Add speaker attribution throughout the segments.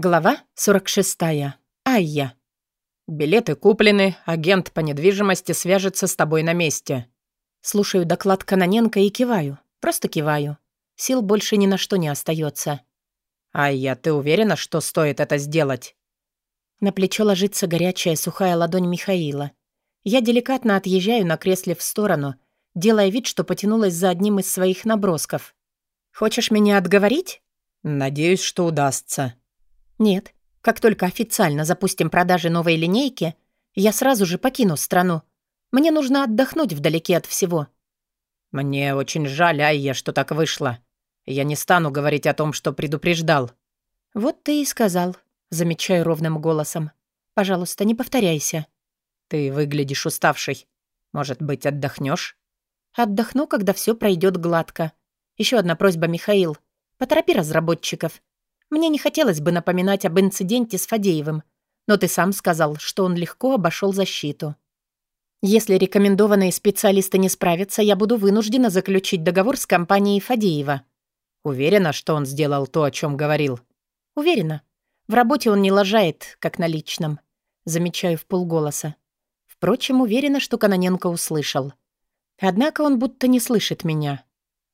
Speaker 1: Глава 46. Айя. «Билеты куплены, агент по недвижимости свяжется с тобой на месте». Слушаю доклад Каноненко и киваю. Просто киваю. Сил больше ни на что не остается. «Айя, ты уверена, что стоит это сделать?» На плечо ложится горячая сухая ладонь Михаила. Я деликатно отъезжаю на кресле в сторону, делая вид, что потянулась за одним из своих набросков. «Хочешь меня отговорить?» «Надеюсь, что удастся», «Нет. Как только официально запустим продажи новой линейки, я сразу же покину страну. Мне нужно отдохнуть вдалеке от всего». «Мне очень жаль, Айя, что так вышло. Я не стану говорить о том, что предупреждал». «Вот ты и сказал», — замечаю ровным голосом. «Пожалуйста, не повторяйся». «Ты выглядишь уставшей. Может быть, отдохнешь? «Отдохну, когда все пройдет гладко. Еще одна просьба, Михаил. Поторопи разработчиков. Мне не хотелось бы напоминать об инциденте с Фадеевым, но ты сам сказал, что он легко обошел защиту. Если рекомендованные специалисты не справятся, я буду вынуждена заключить договор с компанией Фадеева. Уверена, что он сделал то, о чем говорил? Уверена. В работе он не лажает, как на личном. Замечаю в полголоса. Впрочем, уверена, что Каноненко услышал. Однако он будто не слышит меня.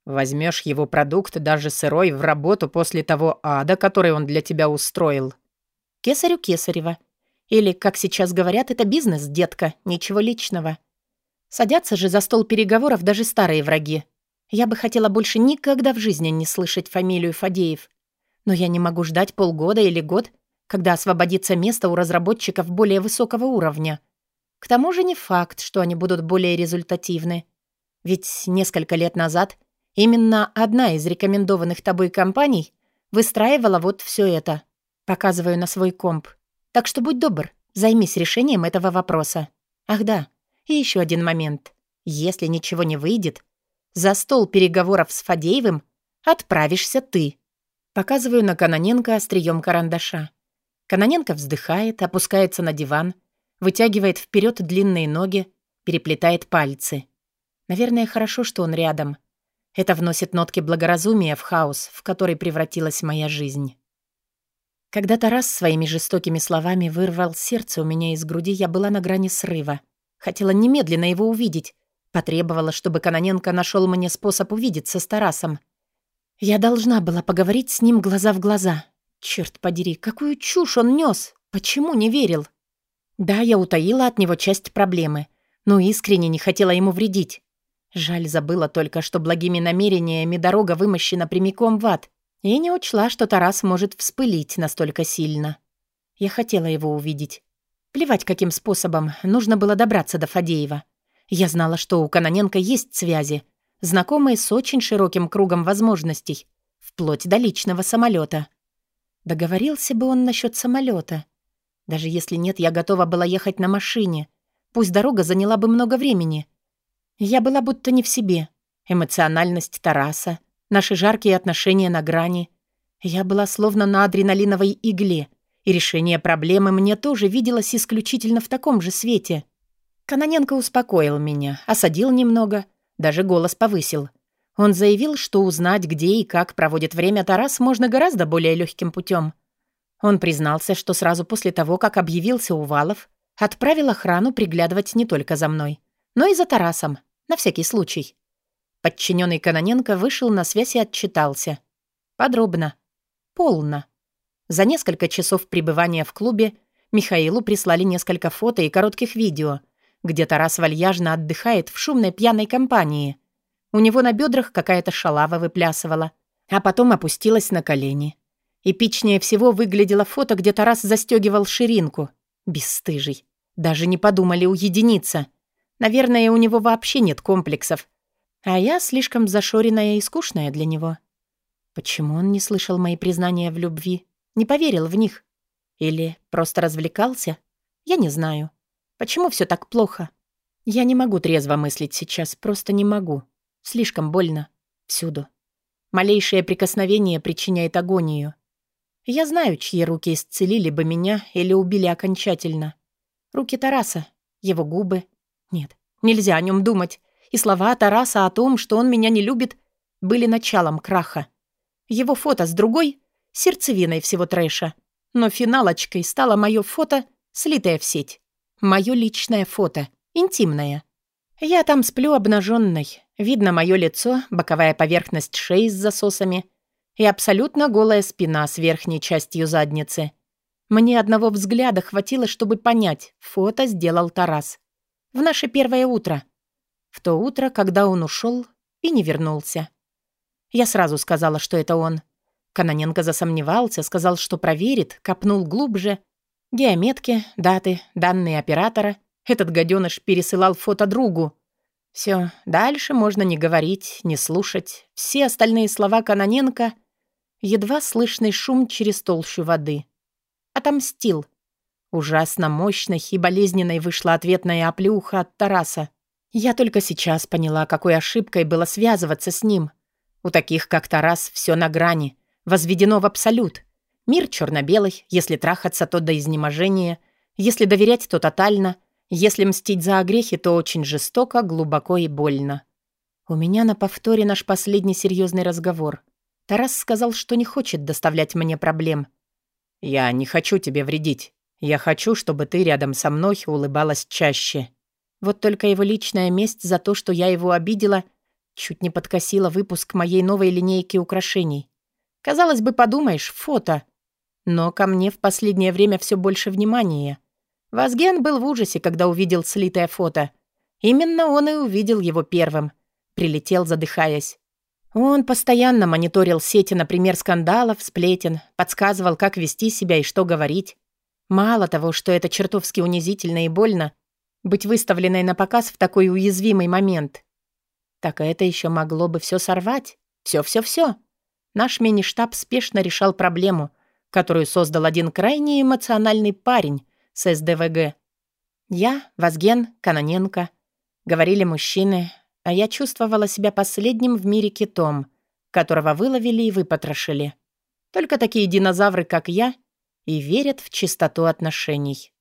Speaker 1: Возьмешь его продукт, даже сырой, в работу после того ада, который он для тебя устроил. Кесарю Кесарева. Или, как сейчас говорят, это бизнес, детка, ничего личного. Садятся же за стол переговоров даже старые враги. Я бы хотела больше никогда в жизни не слышать фамилию Фадеев. Но я не могу ждать полгода или год, когда освободится место у разработчиков более высокого уровня. К тому же не факт, что они будут более результативны. Ведь несколько лет назад Именно одна из рекомендованных тобой компаний выстраивала вот все это. Показываю на свой комп. Так что будь добр, займись решением этого вопроса. Ах да, и еще один момент. Если ничего не выйдет, за стол переговоров с Фадеевым отправишься ты. Показываю на Каноненко острием карандаша. Каноненко вздыхает, опускается на диван, вытягивает вперед длинные ноги, переплетает пальцы. Наверное, хорошо, что он рядом. Это вносит нотки благоразумия в хаос, в который превратилась моя жизнь. Когда Тарас своими жестокими словами вырвал сердце у меня из груди, я была на грани срыва. Хотела немедленно его увидеть. Потребовала, чтобы Каноненко нашел мне способ увидеться с Тарасом. Я должна была поговорить с ним глаза в глаза. Черт подери, какую чушь он нес! Почему не верил? Да, я утаила от него часть проблемы, но искренне не хотела ему вредить. Жаль, забыла только, что благими намерениями дорога вымощена прямиком в ад, и не учла, что Тарас может вспылить настолько сильно. Я хотела его увидеть. Плевать, каким способом, нужно было добраться до Фадеева. Я знала, что у Каноненко есть связи, знакомые с очень широким кругом возможностей, вплоть до личного самолета. Договорился бы он насчет самолета. Даже если нет, я готова была ехать на машине. Пусть дорога заняла бы много времени — я была будто не в себе. Эмоциональность Тараса, наши жаркие отношения на грани. Я была словно на адреналиновой игле, и решение проблемы мне тоже виделось исключительно в таком же свете. Каноненко успокоил меня, осадил немного, даже голос повысил. Он заявил, что узнать, где и как проводит время Тарас, можно гораздо более легким путем. Он признался, что сразу после того, как объявился Увалов, отправил охрану приглядывать не только за мной, но и за Тарасом, на всякий случай. Подчиненный Каноненко вышел на связь и отчитался. Подробно. Полно. За несколько часов пребывания в клубе Михаилу прислали несколько фото и коротких видео, где Тарас вальяжно отдыхает в шумной пьяной компании. У него на бедрах какая-то шалава выплясывала, а потом опустилась на колени. Эпичнее всего выглядело фото, где Тарас застегивал ширинку. Бесстыжий. Даже не подумали уединиться. Наверное, у него вообще нет комплексов. А я слишком зашоренная и скучная для него. Почему он не слышал мои признания в любви? Не поверил в них? Или просто развлекался? Я не знаю. Почему все так плохо? Я не могу трезво мыслить сейчас, просто не могу. Слишком больно. Всюду. Малейшее прикосновение причиняет агонию. Я знаю, чьи руки исцелили бы меня или убили окончательно. Руки Тараса, его губы, нет, нельзя о нем думать. И слова Тараса о том, что он меня не любит, были началом краха. Его фото с другой — сердцевиной всего трэша. Но финалочкой стало мое фото, слитое в сеть. Мое личное фото, интимное. Я там сплю обнаженной. Видно мое лицо, боковая поверхность шеи с засосами и абсолютно голая спина с верхней частью задницы. Мне одного взгляда хватило, чтобы понять, фото сделал Тарас. В наше первое утро. В то утро, когда он ушел и не вернулся. Я сразу сказала, что это он. Каноненко засомневался, сказал, что проверит, копнул глубже. Геометки, даты, данные оператора. Этот гаденыш пересылал фото другу. Все, дальше можно не говорить, не слушать. Все остальные слова Каноненко — едва слышный шум через толщу воды. Отомстил. Ужасно мощной и болезненной вышла ответная оплюха от Тараса. Я только сейчас поняла, какой ошибкой было связываться с ним. У таких, как Тарас, все на грани — возведено в абсолют. Мир черно-белый, если трахаться, то до изнеможения, если доверять, то тотально, если мстить за огрехи, то очень жестоко, глубоко и больно. У меня на повторе наш последний серьезный разговор. Тарас сказал, что не хочет доставлять мне проблем. «Я не хочу тебе вредить. Я хочу, чтобы ты рядом со мной улыбалась чаще». Вот только его личная месть за то, что я его обидела, чуть не подкосила выпуск моей новой линейки украшений. Казалось бы, подумаешь, фото. Но ко мне в последнее время все больше внимания. Вазген был в ужасе, когда увидел слитое фото. Именно он и увидел его первым. Прилетел, задыхаясь. Он постоянно мониторил сети, например, скандалов, сплетен, подсказывал, как вести себя и что говорить. Мало того, что это чертовски унизительно и больно, быть выставленной на показ в такой уязвимый момент. Так это еще могло бы все сорвать. Все-все-все. Наш мини-штаб спешно решал проблему, которую создал один крайне эмоциональный парень с СДВГ. Я, Вазген, Каноненко. Говорили мужчины, а я чувствовала себя последним в мире китом, которого выловили и выпотрошили. Только такие динозавры, как я, и верят в чистоту отношений.